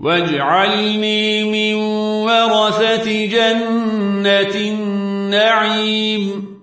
واجعلني من ورثة جنة النعيم.